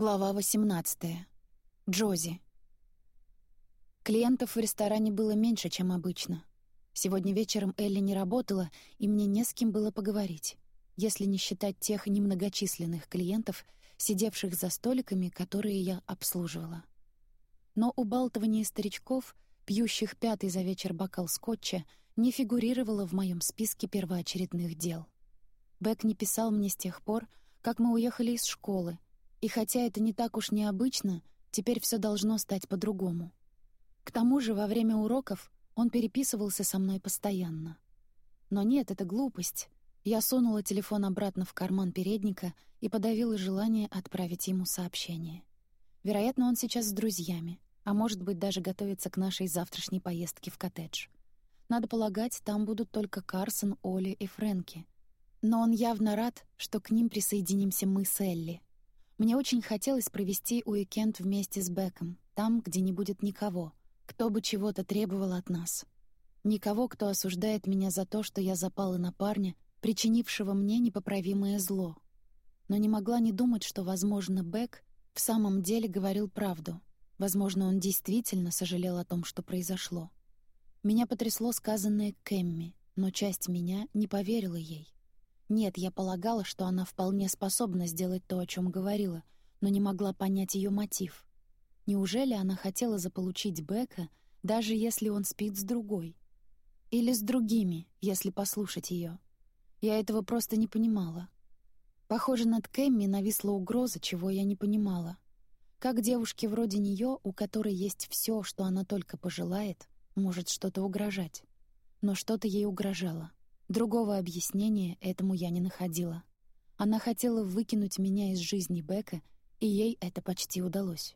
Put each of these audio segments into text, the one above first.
Глава 18. Джози. Клиентов в ресторане было меньше, чем обычно. Сегодня вечером Элли не работала, и мне не с кем было поговорить, если не считать тех немногочисленных клиентов, сидевших за столиками, которые я обслуживала. Но убалтывание старичков, пьющих пятый за вечер бокал скотча, не фигурировало в моем списке первоочередных дел. Бек не писал мне с тех пор, как мы уехали из школы, и хотя это не так уж необычно, теперь все должно стать по-другому. К тому же во время уроков он переписывался со мной постоянно. Но нет, это глупость. Я сунула телефон обратно в карман передника и подавила желание отправить ему сообщение. Вероятно, он сейчас с друзьями, а может быть, даже готовится к нашей завтрашней поездке в коттедж. Надо полагать, там будут только Карсон, Оли и Фрэнки. Но он явно рад, что к ним присоединимся мы с Элли — мне очень хотелось провести уикенд вместе с Беком, там, где не будет никого, кто бы чего-то требовал от нас. Никого, кто осуждает меня за то, что я запала на парня, причинившего мне непоправимое зло. Но не могла не думать, что, возможно, Бек в самом деле говорил правду. Возможно, он действительно сожалел о том, что произошло. Меня потрясло сказанное Кэмми, но часть меня не поверила ей. Нет, я полагала, что она вполне способна сделать то, о чем говорила, но не могла понять ее мотив. Неужели она хотела заполучить Бека, даже если он спит с другой? Или с другими, если послушать ее? Я этого просто не понимала. Похоже, над Кэмми нависла угроза, чего я не понимала. Как девушке вроде нее, у которой есть все, что она только пожелает, может что-то угрожать? Но что-то ей угрожало. Другого объяснения этому я не находила. Она хотела выкинуть меня из жизни Бека, и ей это почти удалось.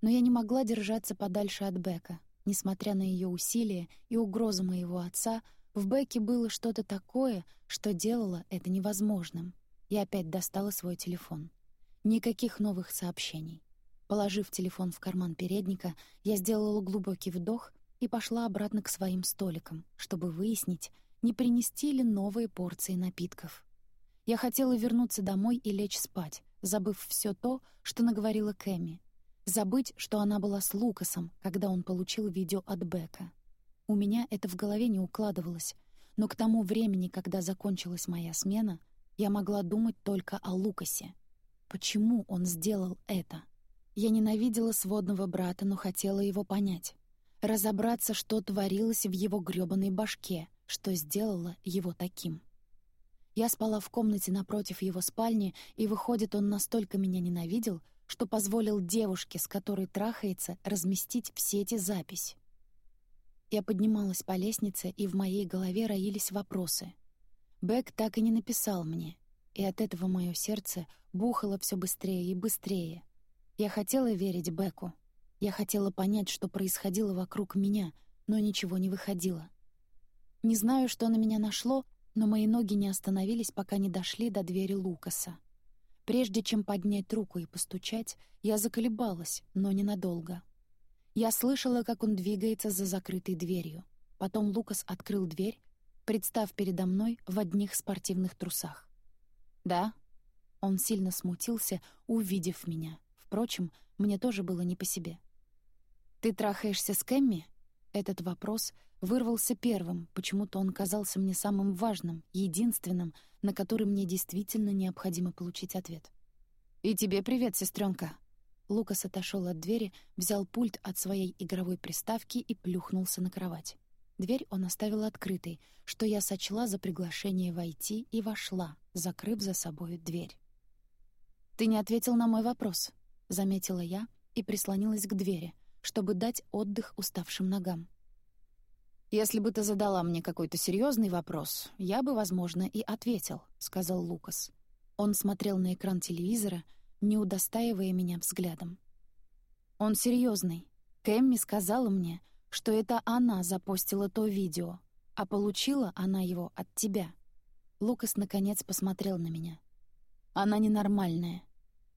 Но я не могла держаться подальше от Бека. Несмотря на ее усилия и угрозы моего отца, в Беке было что-то такое, что делало это невозможным. Я опять достала свой телефон. Никаких новых сообщений. Положив телефон в карман передника, я сделала глубокий вдох и пошла обратно к своим столикам, чтобы выяснить, не принести ли новые порции напитков. Я хотела вернуться домой и лечь спать, забыв все то, что наговорила Кэми. Забыть, что она была с Лукасом, когда он получил видео от Бека. У меня это в голове не укладывалось, но к тому времени, когда закончилась моя смена, я могла думать только о Лукасе. Почему он сделал это? Я ненавидела сводного брата, но хотела его понять. Разобраться, что творилось в его грёбаной башке, что сделало его таким. Я спала в комнате напротив его спальни, и, выходит, он настолько меня ненавидел, что позволил девушке, с которой трахается, разместить в сети запись. Я поднималась по лестнице, и в моей голове роились вопросы. Бэк так и не написал мне, и от этого мое сердце бухало все быстрее и быстрее. Я хотела верить Беку. Я хотела понять, что происходило вокруг меня, но ничего не выходило. Не знаю, что на меня нашло, но мои ноги не остановились, пока не дошли до двери Лукаса. Прежде чем поднять руку и постучать, я заколебалась, но ненадолго. Я слышала, как он двигается за закрытой дверью. Потом Лукас открыл дверь, представ передо мной в одних спортивных трусах. «Да?» Он сильно смутился, увидев меня. Впрочем, мне тоже было не по себе. «Ты трахаешься с Кэмми?» Этот вопрос вырвался первым, почему-то он казался мне самым важным, единственным, на который мне действительно необходимо получить ответ. «И тебе привет, сестренка. Лукас отошел от двери, взял пульт от своей игровой приставки и плюхнулся на кровать. Дверь он оставил открытой, что я сочла за приглашение войти и вошла, закрыв за собой дверь. «Ты не ответил на мой вопрос», — заметила я и прислонилась к двери — чтобы дать отдых уставшим ногам. «Если бы ты задала мне какой-то серьезный вопрос, я бы, возможно, и ответил», — сказал Лукас. Он смотрел на экран телевизора, не удостаивая меня взглядом. «Он серьезный. Кэмми сказала мне, что это она запостила то видео, а получила она его от тебя». Лукас, наконец, посмотрел на меня. «Она ненормальная.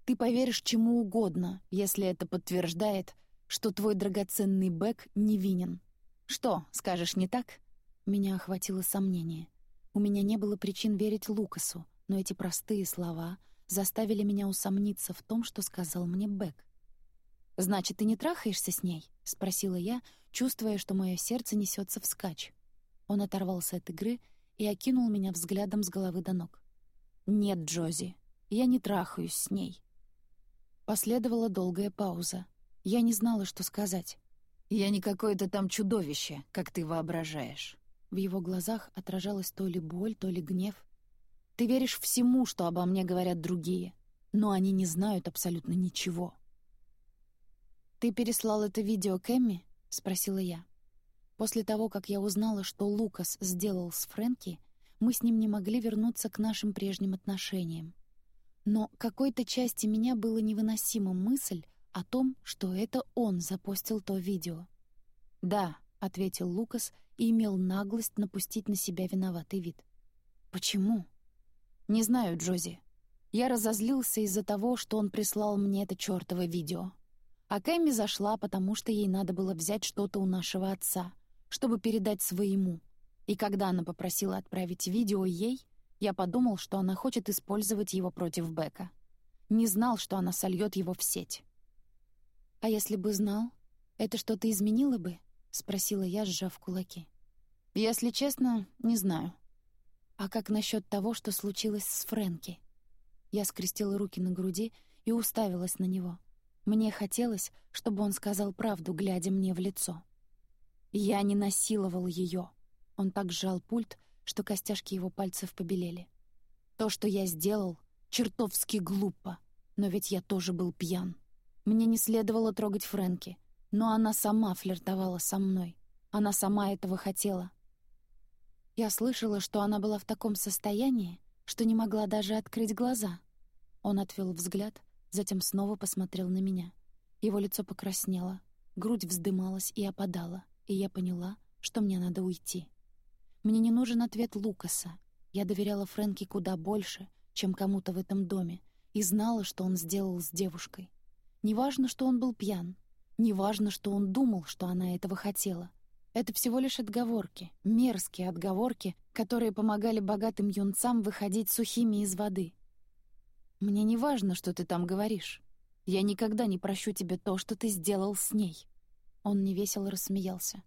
Ты поверишь чему угодно, если это подтверждает, что твой драгоценный Бэк невинен. Что, скажешь, не так?» Меня охватило сомнение. У меня не было причин верить Лукасу, но эти простые слова заставили меня усомниться в том, что сказал мне Бэк. «Значит, ты не трахаешься с ней?» — спросила я, чувствуя, что мое сердце несется вскачь. Он оторвался от игры и окинул меня взглядом с головы до ног. «Нет, Джози, я не трахаюсь с ней». Последовала долгая пауза. Я не знала, что сказать. «Я не какое-то там чудовище, как ты воображаешь». В его глазах отражалась то ли боль, то ли гнев. «Ты веришь всему, что обо мне говорят другие, но они не знают абсолютно ничего». «Ты переслал это видео Кэмми?» — спросила я. После того, как я узнала, что Лукас сделал с Фрэнки, мы с ним не могли вернуться к нашим прежним отношениям. Но какой-то части меня было невыносима мысль о том, что это он запостил то видео. «Да», — ответил Лукас и имел наглость напустить на себя виноватый вид. «Почему?» «Не знаю, Джози. Я разозлился из-за того, что он прислал мне это чёртово видео. А Кэмми зашла, потому что ей надо было взять что-то у нашего отца — чтобы передать своему. И когда она попросила отправить видео ей, я подумал, что она хочет использовать его против Бека. Не знал, что она сольет его в сеть. «А если бы знал, это что-то изменило бы?» — спросила я, сжав кулаки. «Если честно, не знаю». «А как насчет того, что случилось с Фрэнки?» Я скрестила руки на груди и уставилась на него. Мне хотелось, чтобы он сказал правду, глядя мне в лицо. Я не насиловал ее. Он так сжал пульт, что костяшки его пальцев побелели. То, что я сделал, чертовски глупо, но ведь я тоже был пьян. Мне не следовало трогать Фрэнки, но она сама флиртовала со мной. Она сама этого хотела. Я слышала, что она была в таком состоянии, что не могла даже открыть глаза. Он отвел взгляд, затем снова посмотрел на меня. Его лицо покраснело, грудь вздымалась и опадала — и я поняла, что мне надо уйти. Мне не нужен ответ Лукаса. Я доверяла Фрэнке куда больше, чем кому-то в этом доме, и знала, что он сделал с девушкой. Неважно, что он был пьян, неважно, что он думал, что она этого хотела. Это всего лишь отговорки, мерзкие отговорки, которые помогали богатым юнцам выходить сухими из воды. «Мне не важно, что ты там говоришь. Я никогда не прощу тебе то, что ты сделал с ней». Он невесело рассмеялся.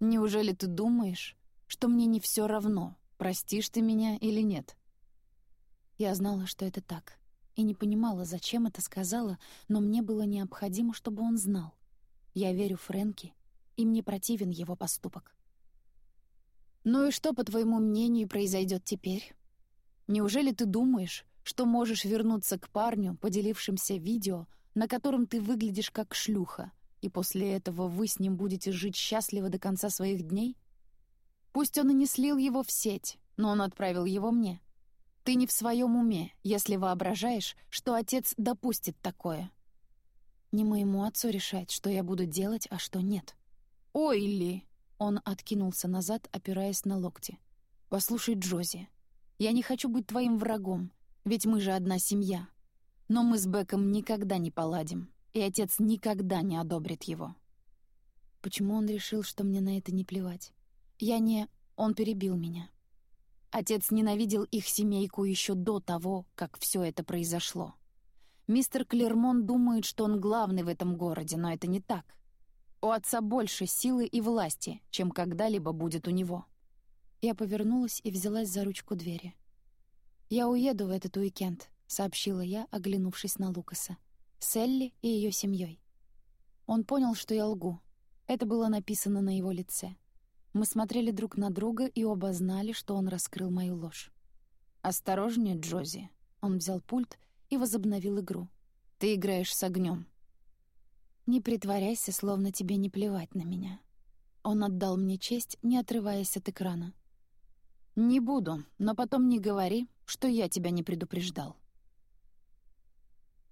«Неужели ты думаешь, что мне не все равно, простишь ты меня или нет?» Я знала, что это так, и не понимала, зачем это сказала, но мне было необходимо, чтобы он знал. Я верю Фрэнки, и мне противен его поступок. «Ну и что, по твоему мнению, произойдет теперь? Неужели ты думаешь, что можешь вернуться к парню, поделившимся видео, на котором ты выглядишь как шлюха, и после этого вы с ним будете жить счастливо до конца своих дней? Пусть он и не слил его в сеть, но он отправил его мне. Ты не в своем уме, если воображаешь, что отец допустит такое. Не моему отцу решать, что я буду делать, а что нет. «Ой, Ли!» — он откинулся назад, опираясь на локти. «Послушай, Джози, я не хочу быть твоим врагом, ведь мы же одна семья. Но мы с Беком никогда не поладим и отец никогда не одобрит его. Почему он решил, что мне на это не плевать? Я не... Он перебил меня. Отец ненавидел их семейку еще до того, как все это произошло. Мистер Клермон думает, что он главный в этом городе, но это не так. У отца больше силы и власти, чем когда-либо будет у него. Я повернулась и взялась за ручку двери. «Я уеду в этот уикенд», — сообщила я, оглянувшись на Лукаса с Элли и ее семьей. Он понял, что я лгу. Это было написано на его лице. Мы смотрели друг на друга и оба знали, что он раскрыл мою ложь. «Осторожнее, Джози». Он взял пульт и возобновил игру. «Ты играешь с огнем. «Не притворяйся, словно тебе не плевать на меня». Он отдал мне честь, не отрываясь от экрана. «Не буду, но потом не говори, что я тебя не предупреждал».